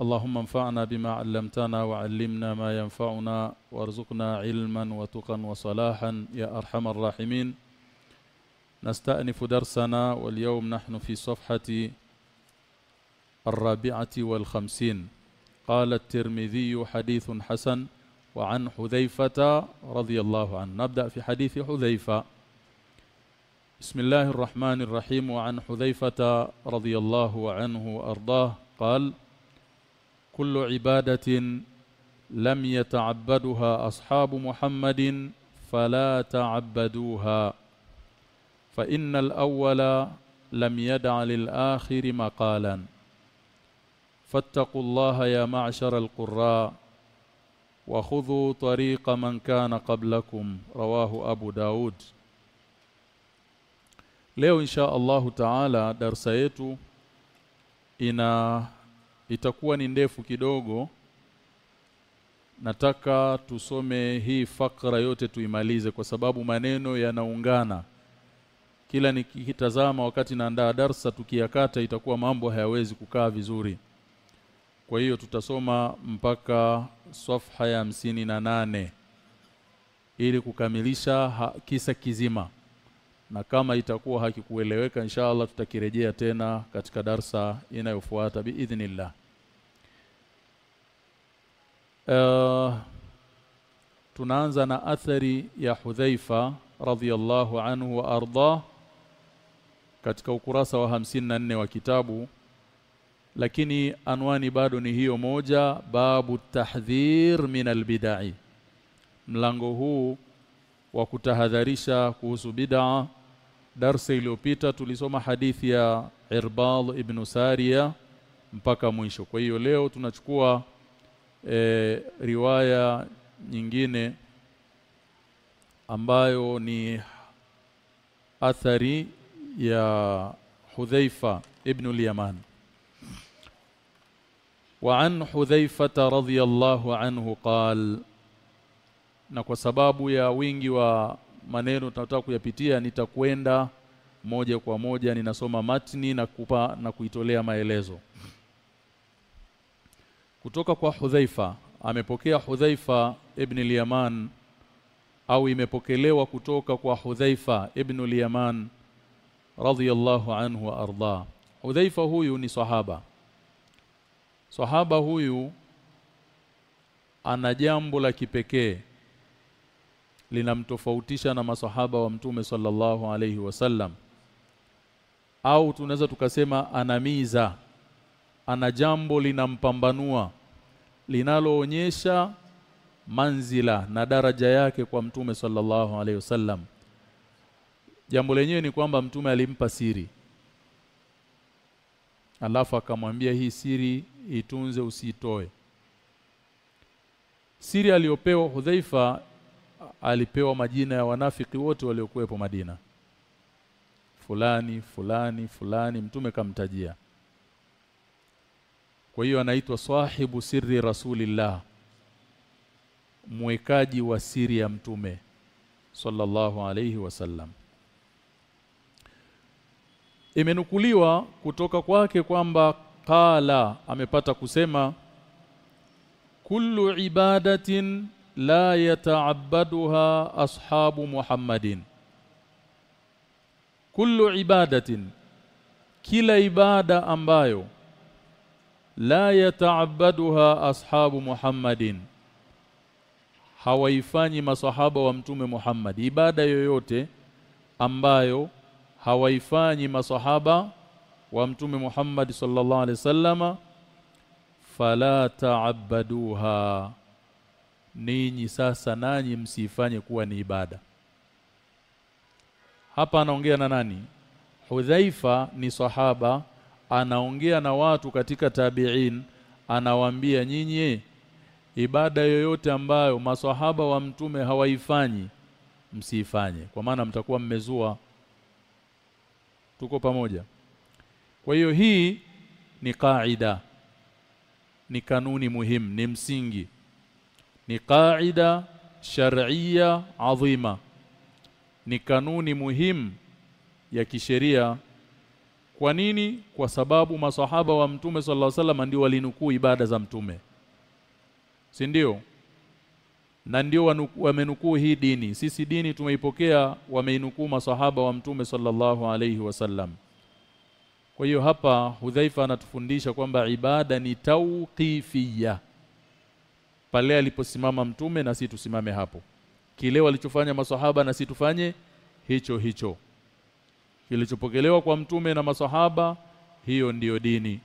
اللهم انفعنا بما علمتنا وعلمنا ما ينفعنا وارزقنا علما وتقا وصلاحا يا أرحم الراحمين. نستأنف درسنا واليوم نحن في صفحة الرابعة والخمسين. قال الترمذي حديث حسن وعن حذيفة رضي الله عنه. نبدأ في حديث حذيفة. بسم الله الرحمن الرحيم. وعن حذيفة رضي الله عنه وأرضاه قال كل عبادة لم يتعبدها أصحاب محمد فلا تعبدوها. فإن الأول لم يدع للآخر مقالا. فاتقوا الله يا معشر القراء وخذوا طريق من كان قبلكم رواه أبو داود. leo insha Allahu taala darsa yetu ina itakuwa ni ndefu kidogo. Nataka tusome hii fakra yote tuimalize kwa sababu maneno yanaungana. Kila nikitazama wakati naandaa darsa tukiyakata itakuwa mambo hayawezi kukaa vizuri. Kwa hiyo tutasoma mpaka safha ya hamsini na nane ili kukamilisha ha, kisa kizima. Na kama itakuwa hakikueleweka inshallah tutakirejea tena katika darsa inayofuata biidhnillah uh, tunaanza na athari ya Hudhaifa radhiyallahu anhu wa arda katika ukurasa wa 54 wa kitabu. Lakini anwani bado ni hiyo moja babu tahdhir min albidai. Mlango huu wa kutahadharisha kuhusu bid'a darsa iliyopita tulisoma hadithi ya Irbal ibn Sariya mpaka mwisho. Kwa hiyo leo tunachukua e, riwaya nyingine ambayo ni athari ya Hudhaifa ibn al-Yaman وعن حذيفة رضي الله عنه قال na kwa sababu ya wingi wa maneno tunataka kuyapitia nitakwenda moja kwa moja ninasoma matni na kupa na kuitolea maelezo kutoka kwa Hudhaifa amepokea Hudhaifa ibn al-Yaman au imepokelewa kutoka kwa Hudhaifa ibn al-Yaman radhiyallahu anhu wa arda. Hudhaifa huyu ni sahaba. Sahaba huyu ana jambo la kipekee linamtofautisha na masahaba wa mtume sallallahu alayhi wasallam au tunaweza tukasema anamiza ana jambo linampambanua linaloonyesha manzila na daraja yake kwa mtume sallallahu alaihi wasallam. Jambo lenyewe ni kwamba mtume alimpa siri alafu akamwambia hii siri itunze usitoe. Siri aliyopewa Hudhaifa alipewa majina ya wanafiki wote waliokuwepo Madina. Fulani fulani fulani mtume kamtajia kwa hiyo anaitwa sahibu sirri rasulillah mwekaji wa siri ya mtume sallallahu alayhi wasallam imenukuliwa kutoka kwake kwamba qala amepata kusema kullu ibadatin la yata'abbaduha ashabu Muhammadin. Kullu ibadatin kila ibada ambayo la yata'abbaduha ashabu Muhammadin. Hawaifanyi masahaba wa mtume Muhammad. Ibada yoyote ambayo hawaifanyi masahaba wa mtume Muhammad sallallahu alaihi wasallama fala ta'abbaduha ninyi sasa nanyi msifanye kuwa ni ibada. Hapa anaongea na nani? Hudhaifa ni sahaba anaongea na watu katika tabi'in anawaambia nyinyi ibada yoyote ambayo maswahaba wa mtume hawaifanyi msiifanye. Kwa maana mtakuwa mmezua. Tuko pamoja. Kwa hiyo hii ni kaida ni kanuni muhimu ni msingi. Ni kaida sharia adhima ni kanuni muhimu ya kisheria kwa nini? Kwa sababu masahaba wa mtume sallallahu alaihi wasallam ndio walinukuu ibada za mtume. Si ndio? Na ndio wamenukuu hii dini. Sisi dini tumeipokea wameinukuu masahaba wa mtume sallallahu alaihi wasallam. Kwa hiyo hapa Hudhaifa anatufundisha kwamba ibada ni tauqifia pale aliposimama mtume na sisi tusimame hapo. Kile walichofanya masahaba na sisi tufanye hicho hicho kilichopokelewa kwa mtume na masahaba hiyo ndiyo dini.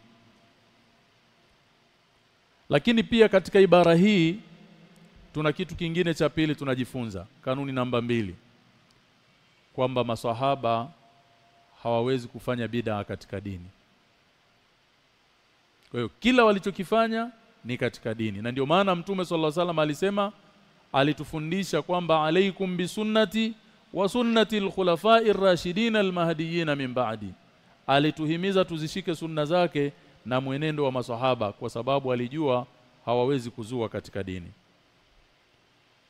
Lakini pia katika ibara hii tuna kitu kingine cha pili tunajifunza kanuni namba mbili kwamba maswahaba hawawezi kufanya bid'a katika dini. Kwa hiyo kila walichokifanya ni katika dini. Na ndio maana mtume sallallahu alaihi wasallam alisema alitufundisha kwamba alaikum bisunnati wa sunnati alkhulafai ar-rashidin al-mahdiyyin min ba'di. Alituhimiza tuzishike sunna zake na mwenendo wa masahaba kwa sababu alijua hawawezi kuzua katika dini.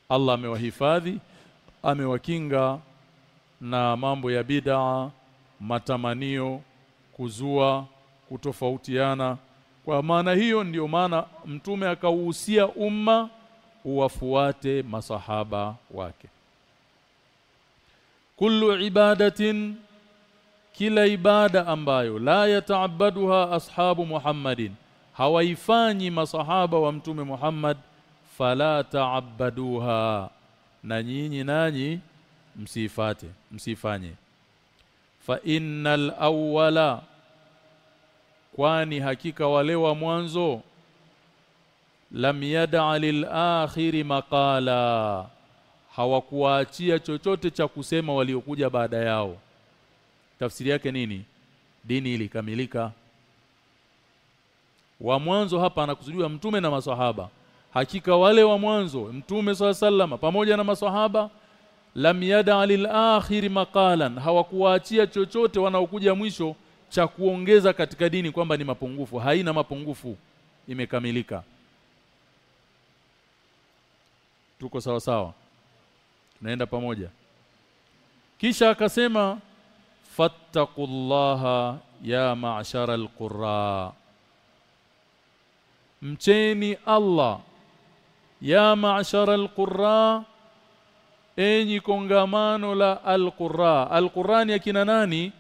Allah amewahifadhi amewakinga na mambo ya bid'a matamanio kuzua kutofautiana. Kwa maana hiyo ndiyo maana mtume akauhusia umma uwafuate masahaba wake kullu ibadatin kila ibada ambayo la yataabaduha ashabu Muhammadin hawaifanyi masahaba wa mtume Muhammad fala taabaduha na nyinyi nanyi msifate msifanye fa innal awwala kwani hakika wale wa mwanzo lam yad'a lil akhiri maqala hawakuachia chochote cha kusema waliokuja baada yao. Tafsiri yake nini? Dini ilikamilika. Wa mwanzo hapa anakusudiwa mtume na maswahaba. Hakika wale wa mwanzo mtume swalla pamoja na maswahaba lam yada lil akhir maqalan hawakuwaachia chochote wanaokuja mwisho cha kuongeza katika dini kwamba ni mapungufu. Haina mapungufu imekamilika. Tuko sawa sawa tunaenda pamoja. Kisha akasema fattaqullaha ya ma'shara alqurra. Mcheni Allah ya ma'shara alqurra enyi kongamano la alqurra. Alqurani akina nani?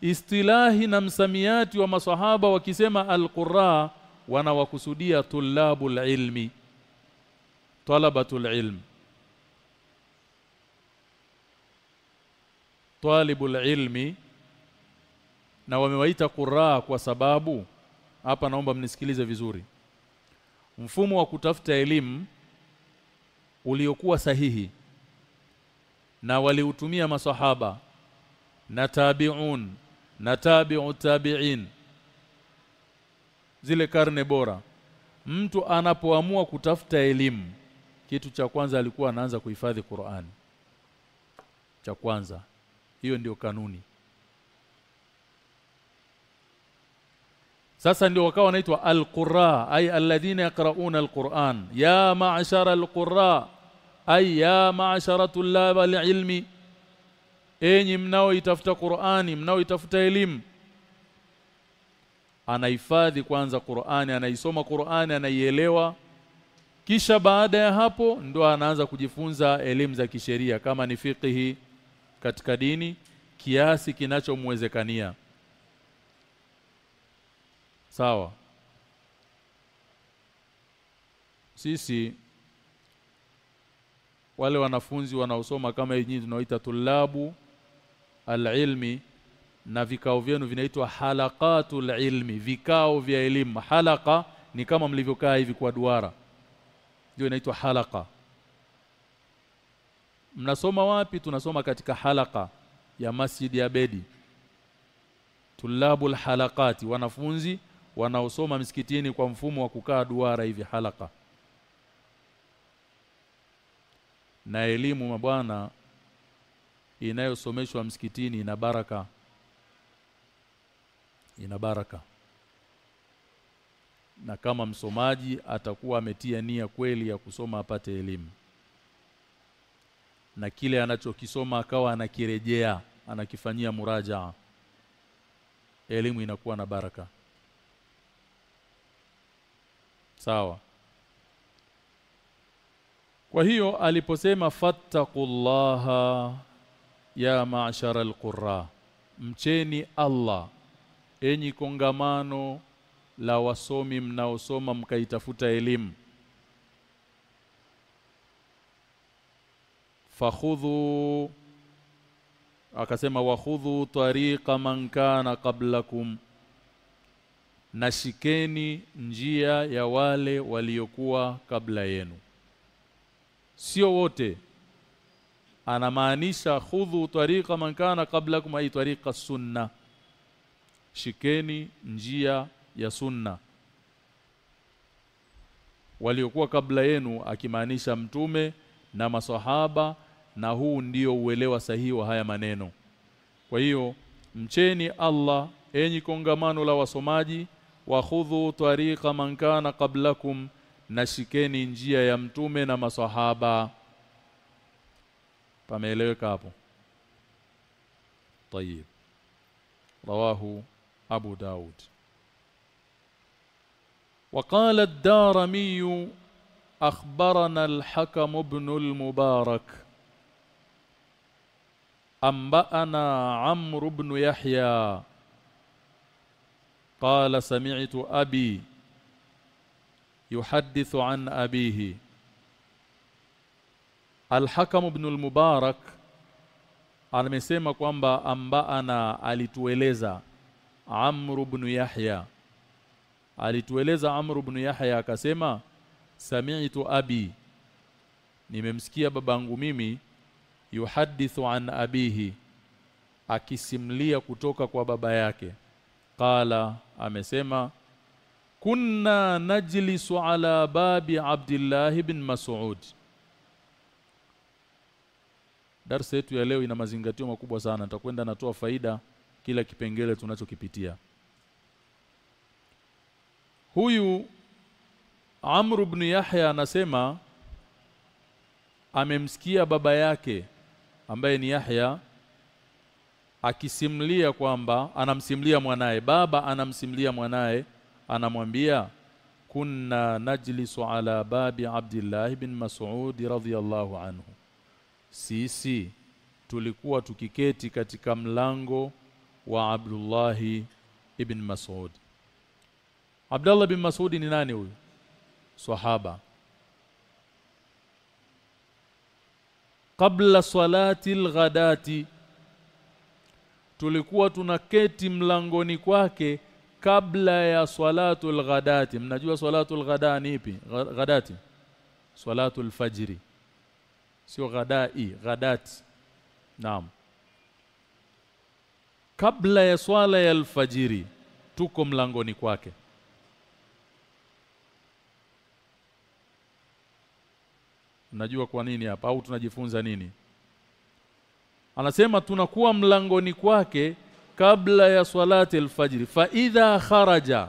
Istilahi na msamiati wa masahaba wakisema alqurra wanawakusudia tulabul ilmi talabatul ilm talibul ilmi na wamewaita kuraa kwa sababu hapa naomba mnisikilize vizuri. Mfumo wa kutafuta elimu uliokuwa sahihi na waliutumia masahaba na tabi'un na tabi'u tabi'in zile karne bora. Mtu anapoamua kutafuta elimu kitu cha kwanza alikuwa anaanza kuhifadhi Qur'an. Cha kwanza hiyo ndio kanuni. Sasa ndio wakawa wanaitwa al-qurra ay alladhina yaqra'una al-Qur'an. Ya ma'shara al-qurra ay ya ma'shara tullab al-ilmi. Enyi mnaoitafuta Qur'ani mnaoitafuta elimu. Anahifadhi kwanza Qur'ani anaisoma Qur'ani anaielewa. Kisha baada ya hapo ndio anaanza kujifunza elimu za kisheria kama ni fiqhi katika dini kiasi kinachomwezekania. Sawa. Sisi wale wanafunzi wanaosoma kama yenyewe tunaoita tulabu alilmi na vikao vyenu vinaitwa halaqatul ilmi vikao vya elimu. Halaka ni kama mlivyokaa hivi kwa duara. Ndio inaitwa halaka mnasoma wapi? Tunasoma katika halaka ya Masjid ya Bedi tulabul halakati wanafunzi wanaosoma msikitini kwa mfumo wa kukaa duara hivi halaka. Na elimu mabwana inayosomeshwa msikitini ina baraka. Ina baraka. Na kama msomaji atakuwa ametia nia kweli ya kusoma apate elimu na kile anachokisoma akawa anakirejea anakifanyia murajaa elimu inakuwa na baraka. Sawa. Kwa hiyo aliposema fattaqullaha ya ma'shara alqurra mcheni Allah enyi kongamano la wasomi mnaosoma mkaitafuta elimu fakhudhu akasema wakhudhu tariqa man kana qablakum. Nashikeni njia ya wale waliokuwa kabla yenu. Sio wote. Anamaanisha khudhu tariqa man kana qablakum ay tariqa sunna. Shikeni njia ya sunna. Waliokuwa kabla yenu akimaanisha mtume na maswahaba na huu ndio uelewa sahihi wa haya maneno kwa hiyo mcheni Allah enyi kongamano la wasomaji wa khudhu tariqa man kana qablakum nashikeni njia ya mtume na maswahaba pameeleweka hapo طيب رواه أبو داود وقال الدارمي أخبرنا الحكم بن المبارك. أنبأنا عمرو بن يحيى. قال سمعت أبي يحدث عن أبيه. الحكم بن المبارك amesema kwamba ambaana alitueleza Amr ibn Yahya. Alitueleza Amr ibn Yahya akasema sami'tu abi. Nimemsikia babangu mimi yuhadithu an abihi akisimlia kutoka kwa baba yake. Qala amesema kunna najlisu ala babi Abdullah ibn Mas'ud. Darsa yetu ya leo ina mazingatio makubwa sana. Nitakwenda natoa faida kila kipengele tunachokipitia. Huyu Amr ibn Yahya anasema amemsikia baba yake ambaye ni Yahya akisimlia kwamba anamsimlia mwanaye. Baba anamsimlia mwanaye anamwambia kunna najlisu ala babi Abdullah ibn Mas'ud radhiyallahu anhu. Sisi tulikuwa tukiketi katika mlango wa Abdullah ibn Mas'ud. Abdullah bin Mas'ud ni nani huyu sahaba. Kabla salati lghadati tulikuwa tunaketi mlangoni kwake kabla ya salatu lghadati mnajua salatu alghada ni ipi? Ghadati? Salatu lfajri sio ghadai ghadati. Naam. Kabla ya swala ya alfajiri tuko mlangoni kwake Unajua kwa nini hapa au tunajifunza nini? Anasema tunakuwa mlangoni kwake kabla ya swalati alfajiri. Fa idha kharaja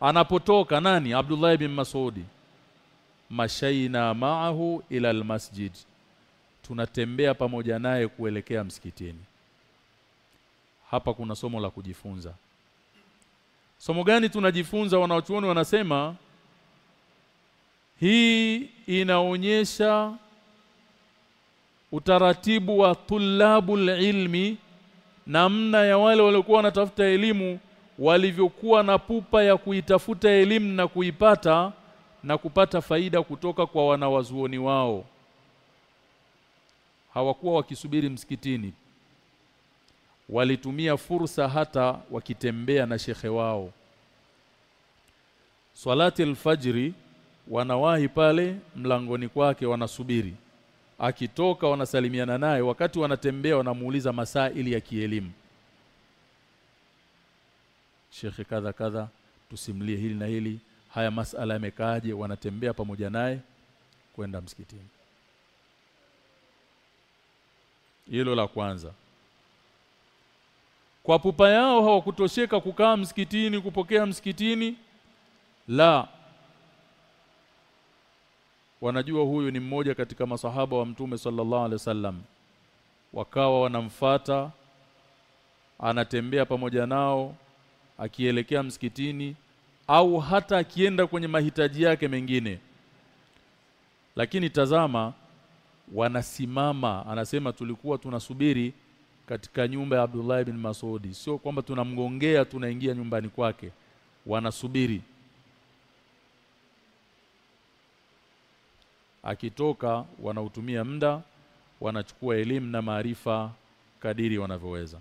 anapotoka nani? Abdullah ibn Mas'udi mashaina ma'ahu ila almasjid. Tunatembea pamoja naye kuelekea msikitini. Hapa kuna somo la kujifunza. Somo gani tunajifunza? Wanaochuoni wanasema hii inaonyesha utaratibu wa tulabul ilmi namna ya wale waliokuwa wanatafuta elimu walivyokuwa na pupa ya kuitafuta elimu na kuipata na kupata faida kutoka kwa wanawazuoni wao. Hawakuwa wakisubiri msikitini. Walitumia fursa hata wakitembea na shekhe wao. Swalati alfajri wanawahi pale mlangoni kwake wanasubiri. Akitoka wanasalimiana naye wakati wanatembea wanamuuliza masaili ya kielimu. Shekhe kadha kadha tusimlie hili na hili. Haya masala yamekaaje? Wanatembea pamoja naye kwenda msikitini. Hilo la kwanza. Kwa pupa yao hawakutosheka kukaa msikitini kupokea msikitini? La wanajua huyu ni mmoja katika masahaba wa mtume sallallahu alaihi wasallam. Wakawa wanamfata anatembea pamoja nao akielekea msikitini au hata akienda kwenye mahitaji yake mengine. Lakini tazama wanasimama. Anasema tulikuwa tunasubiri katika nyumba ya Abdullah ibn Masudi. Sio kwamba tunamgongea tunaingia nyumbani kwake. Wanasubiri akitoka wanautumia muda wanachukua elimu na maarifa kadiri wanavyoweza.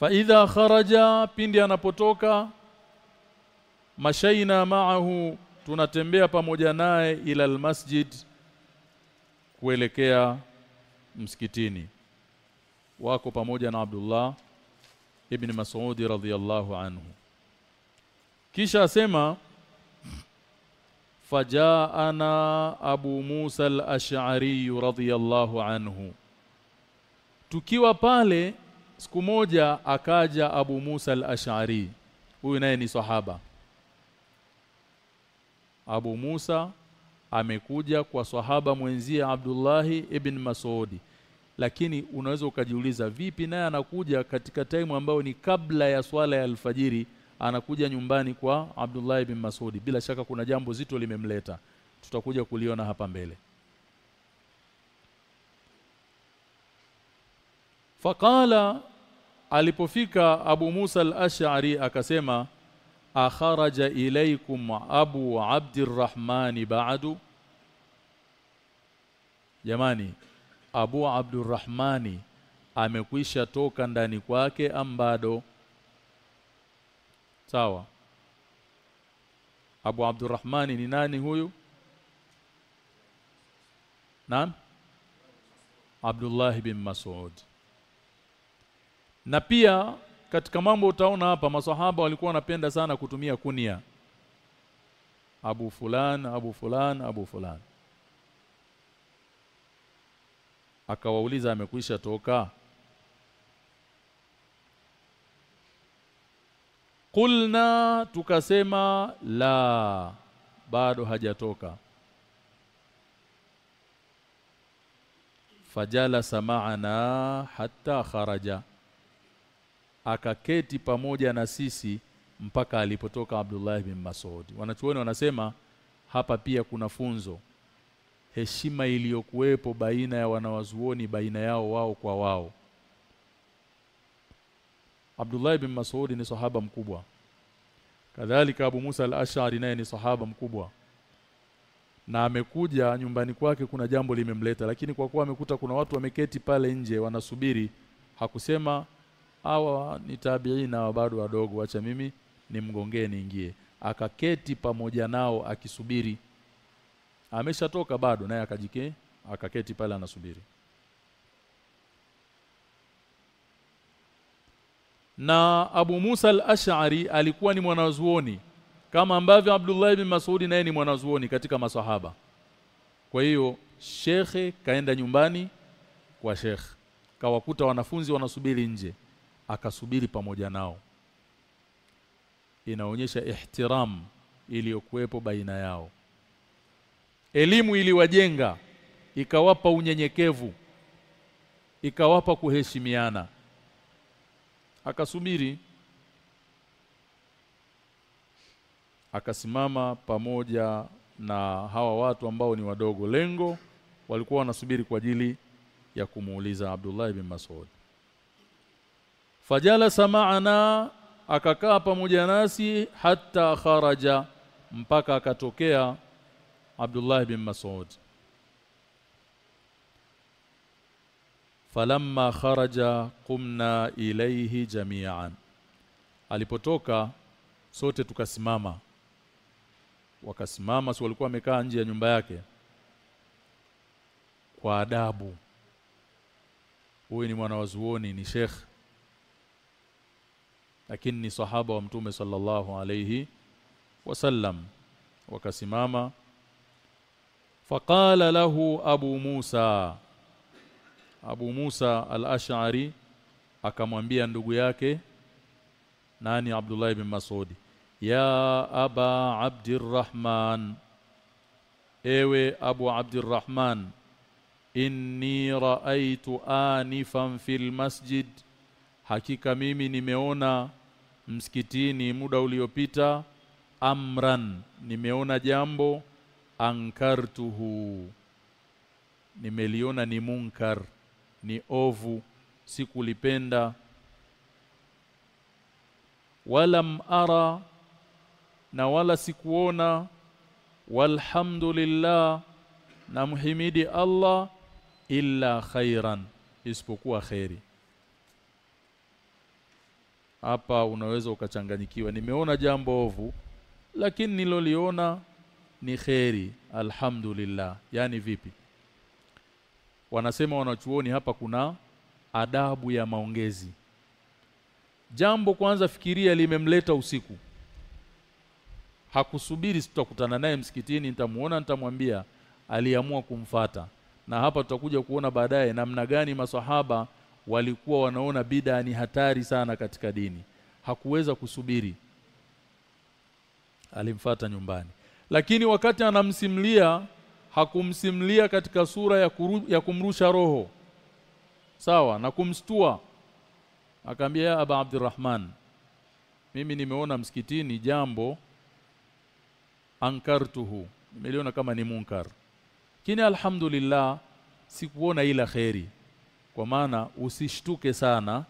Faidha kharaja pindi anapotoka mashaina ma'ahu tunatembea pamoja naye ila almasjid kuelekea msikitini. Wako pamoja na Abdullah ibn Mas'ud radhiyallahu anhu. Kisha asema fajaana Abu Musa al-Ash'ari radhiyallahu anhu. Tukiwa pale siku moja akaja Abu Musa al-Ash'ari. Huyu naye ni sahaba. Abu Musa amekuja kwa sahaba mwenzie Abdullahi ibn Masudi lakini unaweza ukajiuliza vipi naye anakuja katika time ambayo ni kabla ya swala ya alfajiri anakuja nyumbani kwa Abdullah ibn Masudi bila shaka kuna jambo zito limemleta. Tutakuja kuliona hapa mbele. Fakala alipofika Abu Musa al-Ash'ari akasema akharaja ilaikum Abu Abdurrahman ba'du? Jamani Abu Abdurrahmani amekwisha toka ndani kwake ambado sawa. Abu Abdurrahmani ni nani huyu? Naam. Abdullah bin Mas'ud. Na pia katika mambo utaona hapa maswahaba walikuwa wanapenda sana kutumia kunia. Abu fulan Abu fulan Abu fulan. Akawauliza amekwisha toka Kulna tukasema la. Bado hajatoka. Fajala sama'ana hatta kharaja. Akaketi pamoja na sisi mpaka alipotoka Abdullah bin Mas'ud. Wanachuoni wanasema hapa pia kuna funzo. Heshima iliyokuwepo baina ya wanawazuoni baina yao wao kwa wao Abdullah ibn Mas'ud ni sahaba mkubwa. Kadhalika Abu Musa al-Ash'ari naye ni sahaba mkubwa. Na amekuja nyumbani kwake kuna jambo limemleta lakini kwa kuwa amekuta kuna watu wameketi pale nje wanasubiri hakusema hawa ni tabiina na bado wadogo acha mimi nimgongee niingie. Akaketi pamoja nao akisubiri. Ameshatoka bado naye akajike akaketi pale anasubiri na Abu Musa al-Ash'ari alikuwa ni mwanazuoni kama ambavyo Abdullah ibn Mas'ud naye ni mwanazuoni katika maswahaba kwa hiyo shekhe kaenda nyumbani kwa shekhe kawakuta wanafunzi wanasubiri nje akasubiri pamoja nao. Inaonyesha ihtiram iliyokuwepo baina yao. Elimu iliwajenga ikawapa unyenyekevu ikawapa kuheshimiana akasubiri. Akasimama pamoja na hawa watu ambao ni wadogo. Lengo walikuwa wanasubiri kwa ajili ya kumuuliza Abdullah ibn Mas'ud. Fajala sama'ana akakaa pamoja nasi hata kharaja mpaka akatokea Abdullah ibn Mas'ud falamma kharaja qumna ilayhi jami'an. Alipotoka sote tukasimama. Wakasimama si walikuwa wamekaa nje ya nyumba yake? Kwa adabu. Huyu ni mwana wazuoni ni sheikh. Lakini ni sahaba wa mtume sallallahu alayhi wasallam. Wakasimama. Faqala lahu abu Musa Abu Musa al-Ash'ari akamwambia ndugu yake nani? Abdullah ibn Mas'ud ya aba Abdurrahman ewe Abu Abdurrahman inni raaitu anifan fil masjid hakika mimi nimeona msikitini muda uliopita amran nimeona jambo ankartuhu nimeliona ni munkar ni ovu sikulipenda walam ara na wala sikuona. Walhamdulillah na muhimidi Allah illa khairan isipokuwa khairi hapa unaweza ukachanganyikiwa nimeona jambo ovu lakini niloliona ni khairi alhamdulillah. Yani vipi wanasema wanachuoni hapa kuna adabu ya maongezi. Jambo kwanza fikiria limemleta usiku. Hakusubiri tutakutana naye msikitini nitamuona nitamwambia aliamua kumfata. Na hapa tutakuja kuona baadaye namna gani maswahaba walikuwa wanaona bid'a ni hatari sana katika dini. Hakuweza kusubiri. Alimfata nyumbani. Lakini wakati anamsimlia hakumsimlia katika sura ya, kuru, ya kumrusha roho. Sawa na kumstua akaambia aba abdurrahman mimi nimeona msikitini jambo ankartuhu. Nimeliona kama ni munkar. Kini alhamdulillah sikuona ila kheri. Kwa maana usishtuke sana.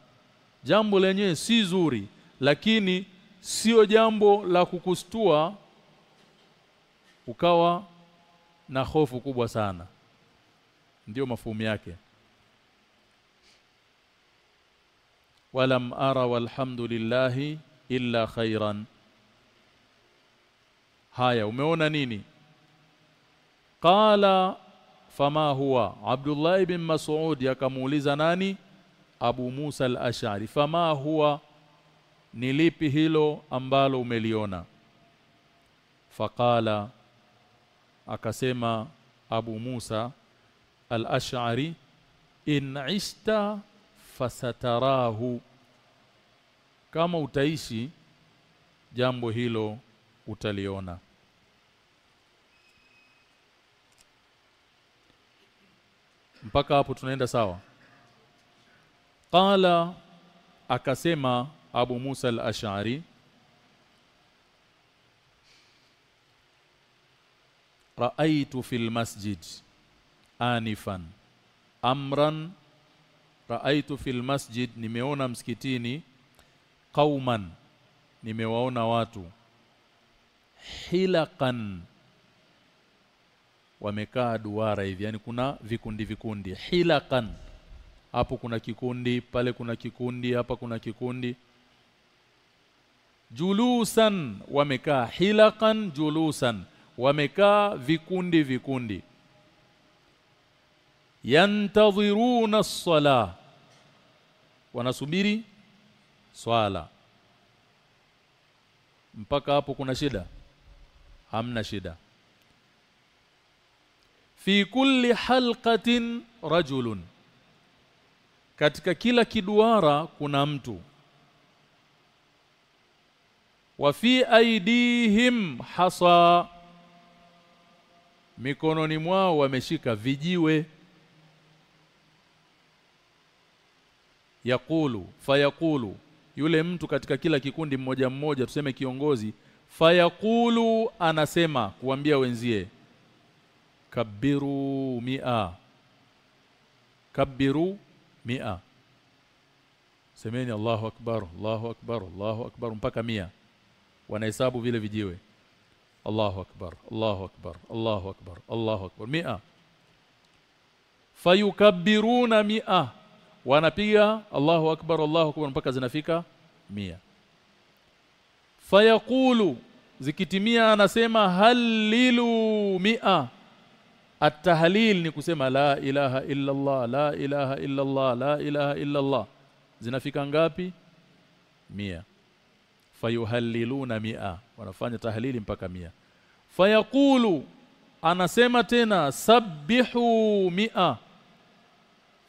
Jambo lenyewe si zuri lakini sio jambo la kukustua ukawa na hofu kubwa sana. Ndiyo mafumu yake. Walam ara walhamdulillahi illa khairan. Haya umeona nini? Qala fama huwa? Abdullah ibn Mas'ud akamuuliza nani? Abu Musa al-Ash'ari fama huwa? Ni lipi hilo ambalo umeliona? Faqala akasema Abu Musa al-Ash'ari in ishta fasatarahu. Kama utaishi jambo hilo utaliona. Mpaka hapo tunaenda sawa? Qala akasema Abu Musa al-Ash'ari ra'aytu fil masjid anifan. Amran raaitu fil masjid nimeona msikitini. Qauman nimewaona watu. Hilakan wamekaa duara hivi yani kuna vikundi vikundi. Hilakan hapo kuna kikundi pale kuna kikundi hapa kuna kikundi. Julusan wamekaa. Hilakan julusan wamekaa vikundi vikundi. Yantadhiruna as-sala. Wanasubiri swala. Mpaka hapo kuna shida? Hamna shida. Fi kulli halqatin rajulun. Katika kila kiduara kuna mtu. Wa fi aidihim hasa mikononi mwao wameshika vijiwe. Yakulu fayakulu yule mtu katika kila kikundi mmoja mmoja tuseme kiongozi fayakulu anasema kuambia wenzie kabiru mia. Kabiru mia. Semeni Allahu akbar Allahu akbar Allahu akbar mpaka mia. Wanahesabu vile vijiwe Allahu akbar Allahu akbar Allahu akbar Allahu akbar. Mia. Fayukabbiruna mia. Wanapiga Allahu akbar Allahu akbar mpaka zinafika mia. Fayaqulu zikitimia anasema halilu mia. At-tahlil ni kusema la ilaha illa Allah la ilaha illa Allah la ilaha illa Allah zinafika ngapi? Mia fayuhalliluna mia. Wanafanya tahlili mpaka mia. Fayaqulu anasema tena sabbihu mia.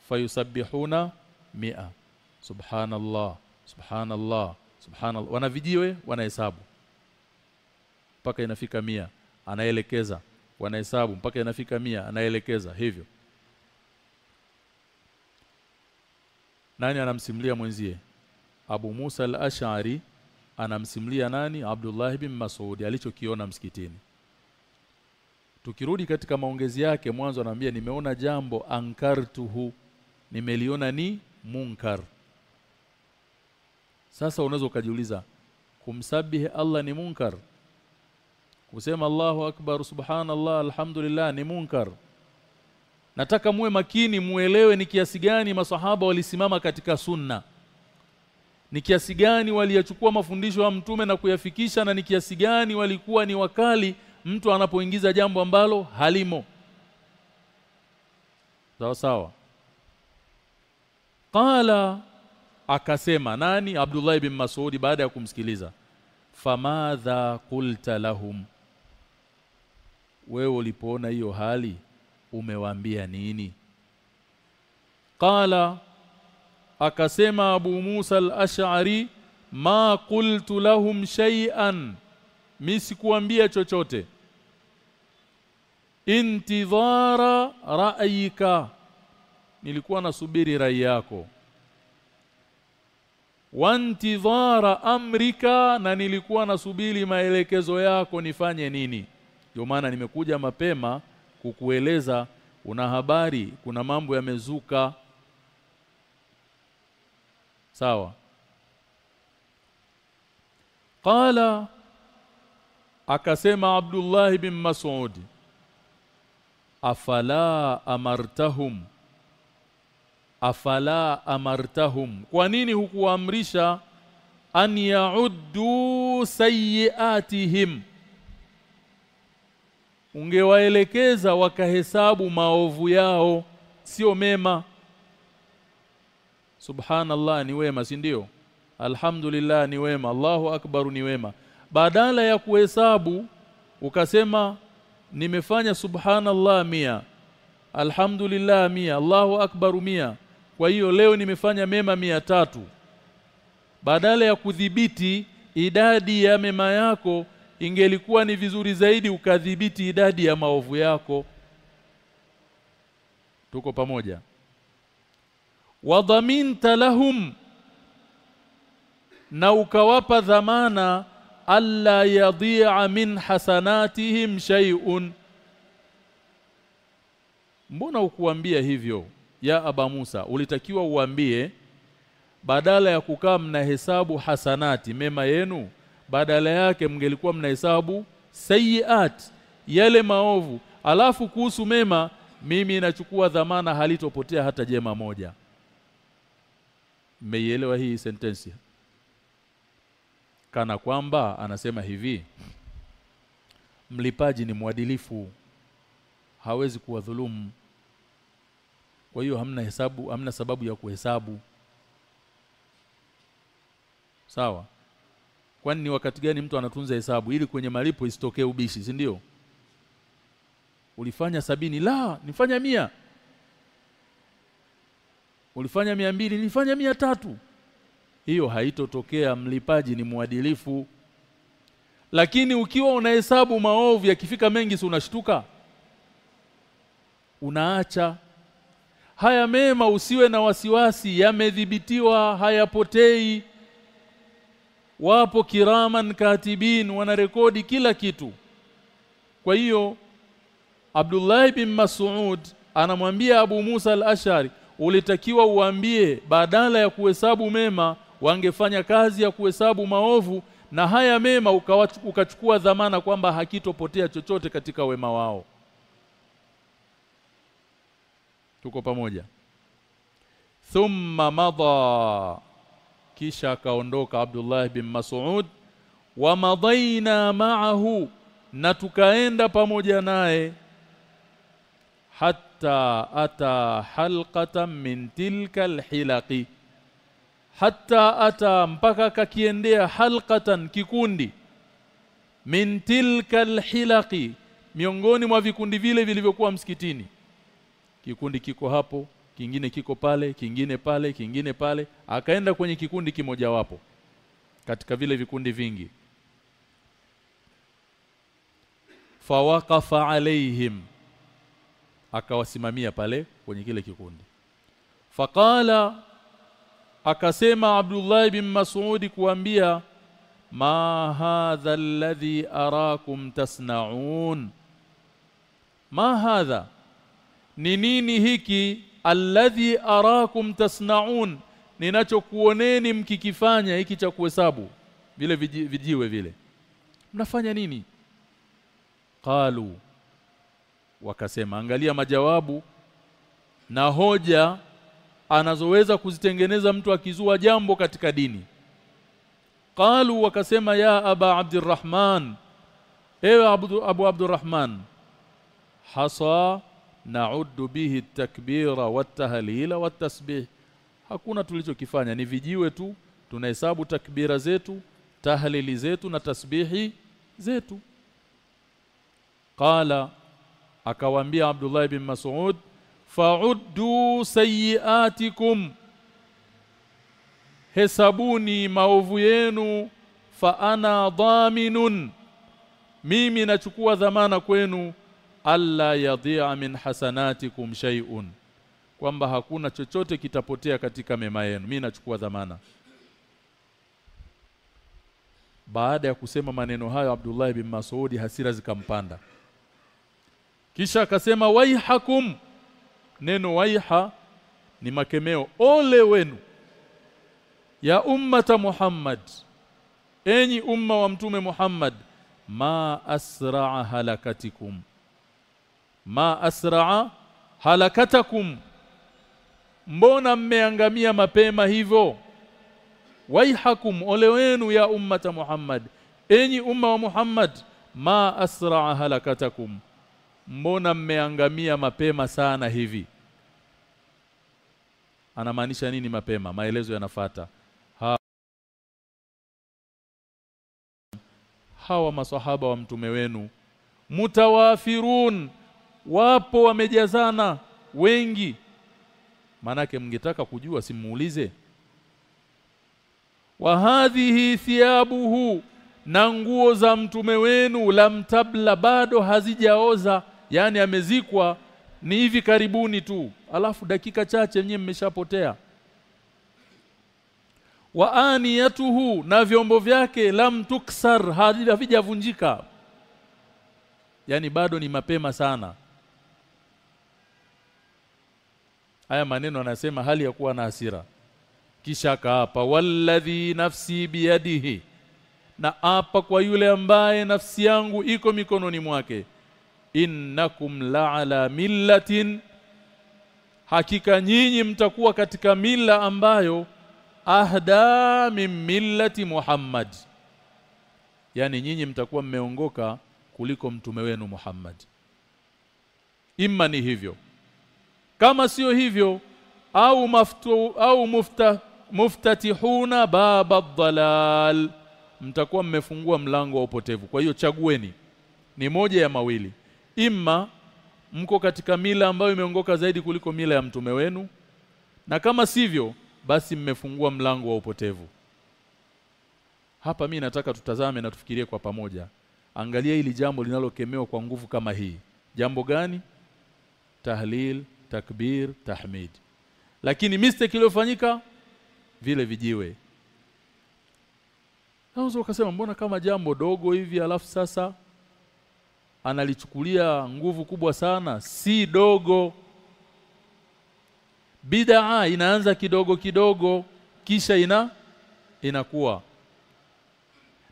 Fayusabbihuna mia. Subhanallah subhanallah subhanallah. Wanavijiwe wanahesabu mpaka inafika mia anaelekeza. Wanahesabu mpaka inafika mia anaelekeza. Hivyo. Nani anamsimulia mwenzie? Abu Musa al-Ash'ari anamsimulia nani? Abdullah bin Mas'ud alichokiona msikitini. Tukirudi katika maongezi yake mwanzo anaambia nimeona jambo ankartuhu. Nimeliona ni munkar. Sasa unaweza ukajiuliza kumsabihi Allah ni munkar? Kusema Allahu akbar subhanallah alhamdulillah ni munkar. Nataka muwe makini muelewe ni kiasi gani masahaba walisimama katika sunna ni kiasi gani waliyachukua mafundisho ya mtume na kuyafikisha na ni kiasi gani walikuwa ni wakali mtu anapoingiza jambo ambalo halimo? Sawa sawa. Qala akasema nani? Abdullah ibn Mas'ud baada ya kumsikiliza. Famadha qulta lahum. Wewe ulipoona hiyo hali umewaambia nini? Qala akasema Abu Musa al-Ash'ari ma qultu lahum shay'an. Mimi sikuambia chochote. Intidhara ra'yika. Nilikuwa nasubiri rai yako. Wantidhara amrika. Na nilikuwa nasubiri maelekezo yako nifanye nini. Ndio maana nimekuja mapema kukueleza. Una habari kuna mambo yamezuka sawa. Qala akasema Abdullah bin Mas'ud afala amartahum? Afala amartahum? Kwa nini hukuamrisha an yauddu sayiatihim ungewaelekeza wakahesabu maovu yao sio mema subhanallah ni wema si ndio? Alhamdulillah ni wema. Allahu akbar ni wema. Badala ya kuhesabu ukasema nimefanya subhanallah mia alhamdulillah mia Allahu akbar mia. Kwa hiyo leo nimefanya mema mia tatu. Badala ya kudhibiti idadi ya mema yako ingelikuwa ni vizuri zaidi ukadhibiti idadi ya maovu yako. Tuko pamoja wadhaminta lahum na ukawapa dhamana alla yadhi'a min hasanatihim shay'un. Mbona ukuambia hivyo ya aba Musa? Ulitakiwa uambie badala ya kukaa mnahesabu hasanati mema yenu badala yake mngelikuwa mnahesabu sayiat yale maovu. Alafu kuhusu mema mimi nachukua dhamana halitopotea hata jema moja mmeielewa hii sentensi? Kana kwamba anasema hivi mlipaji ni mwadilifu hawezi kuwadhulumu. Kwa hiyo hamna hesabu hamna sababu ya kuhesabu. Sawa. Kwani ni wakati gani mtu anatunza hesabu? Ili kwenye malipo isitokee ubishi si ndio? Ulifanya sabini la nifanya mia ulifanya mia mbili nilifanya mia tatu. Hiyo haitotokea mlipaji ni mwadilifu. Lakini ukiwa unahesabu maovu yakifika mengi si unashtuka? Unaacha. Haya mema usiwe na wasiwasi yamedhibitiwa hayapotei. Wapo kiraman katibin wanarekodi kila kitu. Kwa hiyo Abdullah bin Mas'ud anamwambia Abu Musa al-Ashari ulitakiwa uambie badala ya kuhesabu mema wangefanya kazi ya kuhesabu maovu na haya mema ukachukua dhamana kwamba hakitopotea chochote katika wema wao. Tuko pamoja. Thumma madha. Kisha akaondoka Abdullah bin Mas'ud. Wa madaina ma'ahu. Na tukaenda pamoja naye hatta ata halqatan min tilka alhilaqi hatta ata mpaka kakiendea halqatan kikundi min tilka alhilaqi miongoni mwa vikundi vile vilivyokuwa msikitini. kikundi kiko hapo kingine kiko pale kingine pale kingine pale. akaenda kwenye kikundi kimojawapo katika vile vikundi vingi. Fawaqafa alaihim akawasimamia pale kwenye kile kikundi. Faqala akasema Abdullah ibn Mas'ud kuambia ma hadha alladhi arakum tasnaun? Ma hadha? Ni nini hiki alladhi arakum tasnaun? Ninachokuoneni mkikifanya hiki cha kuhesabu vile vijiwe vile. Mnafanya nini? Qalu wakasema angalia majawabu na hoja anazoweza kuzitengeneza mtu akizua jambo katika dini. Qalu wakasema ya aba abdurrahman ewe abu, abu abdurrahman hasa na'uddu bihi at-takbira watahlila watasbih hakuna tulichokifanya ni vijiwe tu tunahesabu takbira zetu tahlili zetu na tasbihi zetu. Qala akawaambia Abdullah ibn Mas'ud fa'uddu sayiatikum. Hesabuni maovu yenu fa ana dhaminun. Mimi nachukua dhamana kwenu alla yadhi'a min hasanatikum shay'un. Kwamba hakuna chochote kitapotea katika mema yenu. Mimi nachukua dhamana. Baada ya kusema maneno hayo Abdullah ibn Mas'ud hasira zikampanda kisha akasema waihakum. Neno waiha ni makemeo. Ole wenu ya ummata Muhammad. Enyi umma wa mtume Muhammad ma asra'a halakatikum. Ma asra'a halakatakum. Mbona mmeangamia mapema hivyo? Waihakum ole wenu ya ummata Muhammad. Enyi umma wa Muhammad ma asra'a halakatakum mbona mmeangamia mapema sana hivi? Anamaanisha nini mapema? Maelezo yanafata ha hawa maswahaba wa mtume wenu. Mutawafirun. Wapo wamejazana. Wengi. Manake mngetaka kujua simuulize? Wa hadhihi thiabuhu. Na nguo za mtume wenu lamtabla bado hazijaoza yani amezikwa ni hivi karibuni tu. Alafu dakika chache nyinyi mmeshapotea. Wa aniyatuhu na vyombo vyake lam tuksar havijavunjika. Yani bado ni mapema sana. Haya maneno anasema hali ya kuwa na hasira. Kisha kaapa walladhi nafsi biyadihi. Na apa kwa yule ambaye nafsi yangu iko mikononi mwake innakum la'ala millatin. Hakika nyinyi mtakuwa katika mila ambayo ahda min millati Muhammad. Yani nyinyi mtakuwa mmeongoka kuliko mtume wenu Muhammad. Imma ni hivyo. Kama sio hivyo au maftu au mufta muftatihuna baba dhalal mtakuwa mmefungua mlango wa upotevu. Kwa hiyo chagueni ni moja ya mawili imma mko katika mila ambayo imeongoka zaidi kuliko mila ya mtume wenu. Na kama sivyo basi mmefungua mlango wa upotevu. Hapa mi nataka tutazame na tufikirie kwa pamoja. Angalia hili jambo linalokemewa kwa nguvu kama hii. Jambo gani? Tahlil takbir tahmid. Lakini mistake iliyofanyika vile vijiwe. Naweza ukasema mbona kama jambo dogo hivi alafu sasa analichukulia nguvu kubwa sana si dogo. Bid'a inaanza kidogo kidogo kisha ina inakuwa.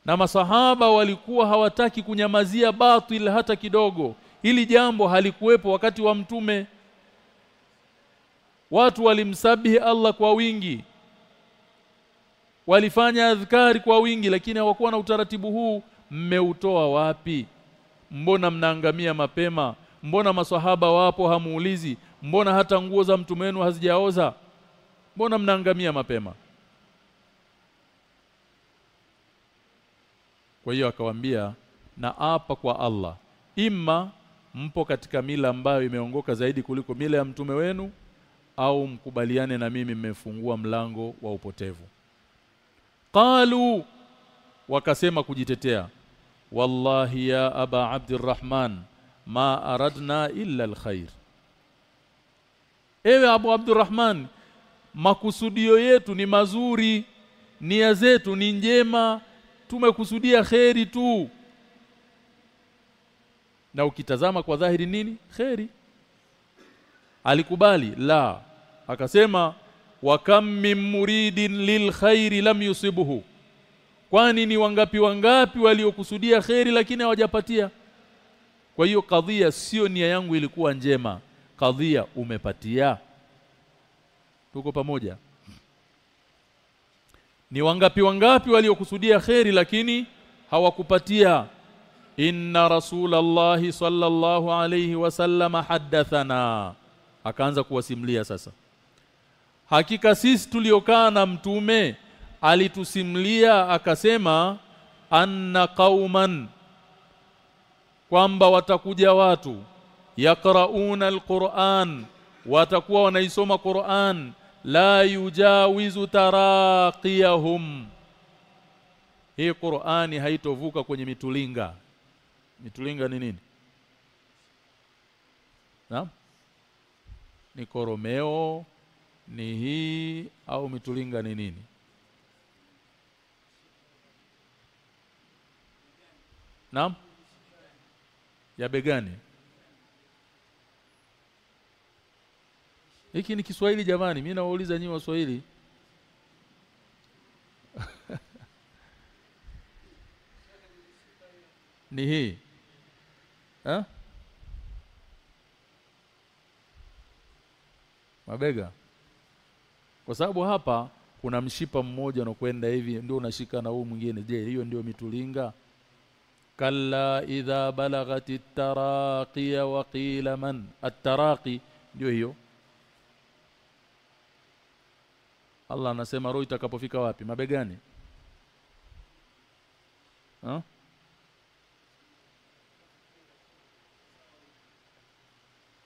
Na masahaba walikuwa hawataki kunyamazia batil hata kidogo. Hili jambo halikuwepo wakati wa mtume. Watu walimsabihi Allah kwa wingi. Walifanya adhkari kwa wingi lakini hawakuwa na utaratibu huu. Mmeutoa wapi mbona mnaangamia mapema? Mbona maswahaba wapo hamuulizi? Mbona hata nguo za mtume wenu hazijaoza? Mbona mnaangamia mapema? Kwa hiyo akawambia na apa kwa Allah. Imma mpo katika mila ambayo imeongoka zaidi kuliko mila ya mtume wenu au mkubaliane na mimi mmefungua mlango wa upotevu? Qalu wakasema kujitetea wallahi ya aba abdurrahman ma aradna illa alkhair. Ewe abu abdurrahman makusudio yetu ni mazuri nia zetu ni njema tumekusudia kheri tu. Na ukitazama kwa dhahiri nini? Kheri. Alikubali? La. Akasema wa kam min muridin lil khairi lam yusibuhu kwani ni wangapi wangapi waliokusudia kheri lakini hawajapatia? Kwa hiyo kadhia sio nia yangu ilikuwa njema. Kadhia umepatia. Tuko pamoja? Ni wangapi wangapi waliokusudia kheri lakini hawakupatia? Inna rasulallahi sallallahu alayhi wasallam hadathana akaanza kuwasimlia sasa. Hakika sisi tuliokaa na mtume alitusimulia akasema anna qauman kwamba watakuja watu yakrauna alquran watakuwa wanaisoma Qur'an la yujawizu taraqiyahum. Hii Qur'ani haitovuka kwenye mitulinga. Mitulinga ni nini? Naam. Ni koromeo ni hii au mitulinga ni nini Naam ya begani Hiki ni Kiswahili jamani, mimi nawauliza nyinyi Waswahili. ni hii. Ha? Mabega. Kwa sababu hapa kuna mshipa mmoja unakwenda hivi ndio unashika na huu mwingine. Je, hiyo ndio mitulinga? Kalla idha بلغت at-taraqiya wa qila man at-taraqi ndio hiyo Allah anasema roho itakapofika wapi? Mabegani. Ha?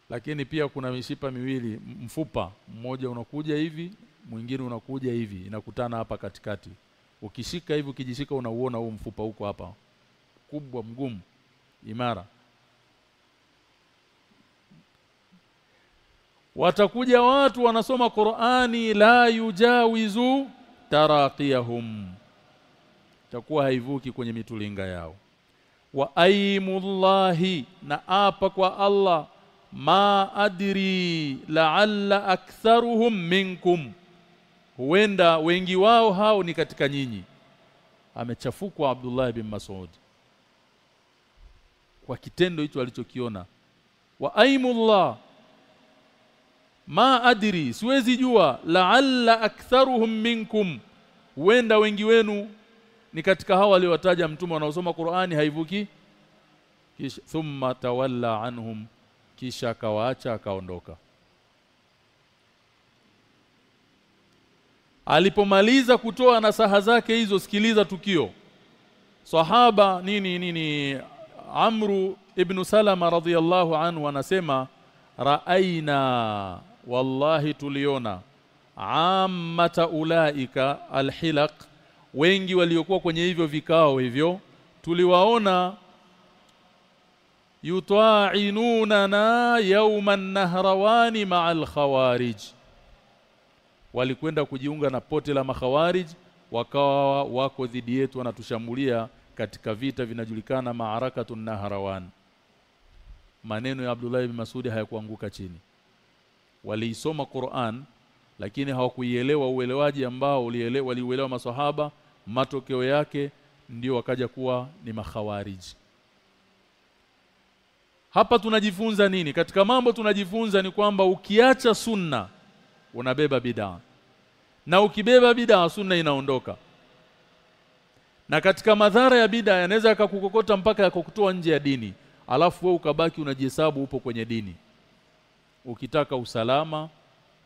Lakini pia kuna mishipa miwili, mfupa mmoja unakuja hivi, mwingine unakuja hivi, inakutana hapa katikati. Ukishika hivi ukijishika unauona huu mfupa huko hapa. Kubwa mgumu, imara. watakuja watu wanasoma Qur'ani la yujawizu taraqiyahum takuwa haivuki kwenye mitulinga yao. Wa aimullahi na apa kwa Allah ma adri la'alla aktharuhum minkum. Huenda wengi wao hao ni katika nyinyi. Amechafukwa Abdullah bin Mas'ud kwa kitendo hicho alichokiona. Wa aimullah ma adri siwezi jua la'alla aktharuhum minkum huenda wengi wenu ni katika hawa waliowataja mtume wanaosoma Qur'ani haivuki? Kisha thumma tawalla anhum kisha akawaacha akaondoka. Alipomaliza kutoa nasaha zake hizo sikiliza tukio. Sahaba nini nini Amru ibn Salama radhiyallahu anhu anasema raaina wallahi tuliona ammata ulaika alhilaq wengi waliokuwa kwenye hivyo vikao hivyo tuliwaona yuta'inunana yawman nahrawani ma'al khawarij. Walikwenda kujiunga na pote la makhawarij wakawa wako dhidi yetu wanatushambulia katika vita vinajulikana maarakatun naharawan maneno ya Abdullah ibn Masudi hayakuanguka chini. Waliisoma Qur'an lakini hawakuielewa uelewaji ambao waliuelewa maswahaba. Matokeo yake ndio wakaja kuwa ni makhawariji hapa tunajifunza nini? Katika mambo tunajifunza ni kwamba ukiacha sunna unabeba bidaa na ukibeba bidaa sunna inaondoka na katika madhara ya bid'a yanaweza yakakukokota mpaka yakokutoa nje ya dini. Alafu wewe ukabaki unajihesabu upo kwenye dini. Ukitaka usalama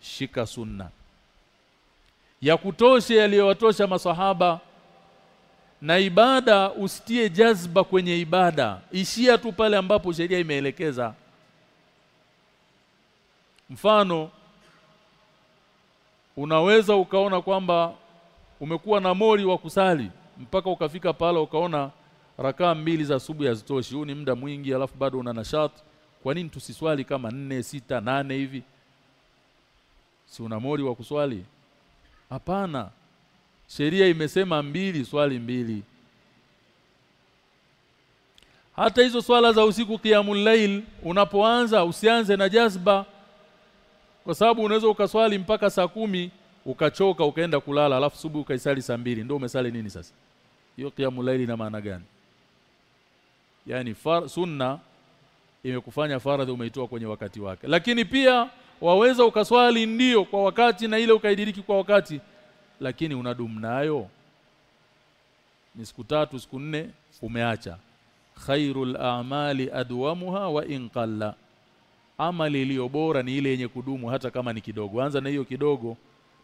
shika sunna. Ya kutosha yaliyowatosha masahaba na ibada usitie jazba kwenye ibada. Ishia tu pale ambapo sheria imeelekeza. Mfano unaweza ukaona kwamba umekuwa na mori wa kusali mpaka ukafika pala ukaona rakaa mbili za asubuhi hazitoshi. Huu ni muda mwingi alafu bado una nashati kwa nini tusiswali kama nne sita nane hivi? Si una mori wa kuswali? Hapana. Sheria imesema mbili swali mbili. Hata hizo swala za usiku qiyamul lail unapoanza usianze na jazba. Kwa sababu unaweza ukaswali mpaka saa kumi ukachoka ukaenda kulala alafu subuhi ukaisali saa mbili. Ndio umesali nini sasa hiyo qiyamul layl ina maana gani? Yani far, sunna imekufanya faradhi umeitoa kwenye wakati wake. Lakini pia waweza ukaswali ndio kwa wakati na ile ukaidiriki kwa wakati lakini unadumu nayo. Ni siku tatu siku nne umeacha. Khairul a'mali adwamuha wa inqalla amali iliyo bora ni ile yenye kudumu hata kama ni kidogo. Anza na hiyo kidogo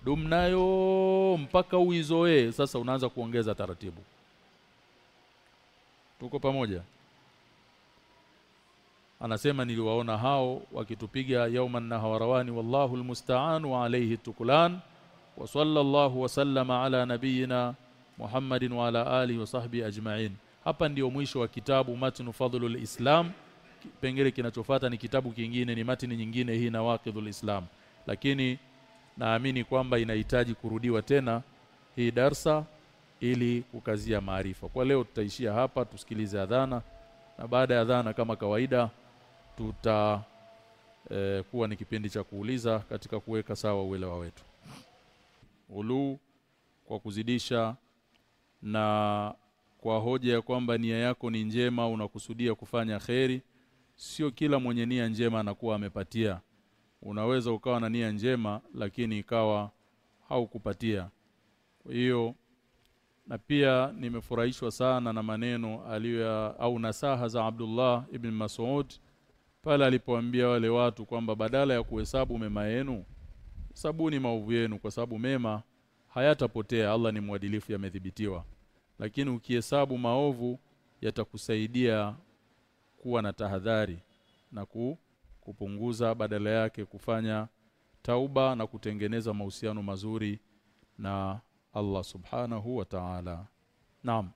dumu nayo mpaka uizoe sasa unaanza kuongeza taratibu tuko pamoja. Anasema niliwaona hao wakitupiga yauman nahawarawani wallahu almusta'an wa alayhi tukulan wa sallallahu wa sallama ala nabiyyina Muhammadin wa ala alihi wa sahbihi ajma'in. Hapa ndiyo mwisho wa kitabu matnu fadlul islam. Pengine kinachofuata ni kitabu kingine ni matini nyingine hii na Waqidul islam. Lakini naamini kwamba inahitaji kurudiwa tena hii darsa ili kukazia maarifa. Kwa leo tutaishia hapa tusikilize adhana na baada ya adhana kama kawaida tuta eh, kuwa ni kipindi cha kuuliza katika kuweka sawa uelewa wetu. Ulu kwa kuzidisha na kwa hoja ya kwamba nia yako ni njema unakusudia kufanya kheri sio kila mwenye nia njema anakuwa amepatia. Unaweza ukawa na nia njema lakini ikawa haukupatia. Kwa hiyo na pia nimefurahishwa sana na maneno aliyo au nasaha za Abdullah ibn Mas'ud pale alipoambia wale watu kwamba badala ya kuhesabu mema yenu sabuni maovu yenu kwa sababu mema hayatapotea Allah ni mwadilifu yamedhibitiwa. Lakini ukihesabu maovu yatakusaidia kuwa na tahadhari na ku, kupunguza badala yake kufanya tauba na kutengeneza mahusiano mazuri na Allah subhanahu wa ta'ala. Naam.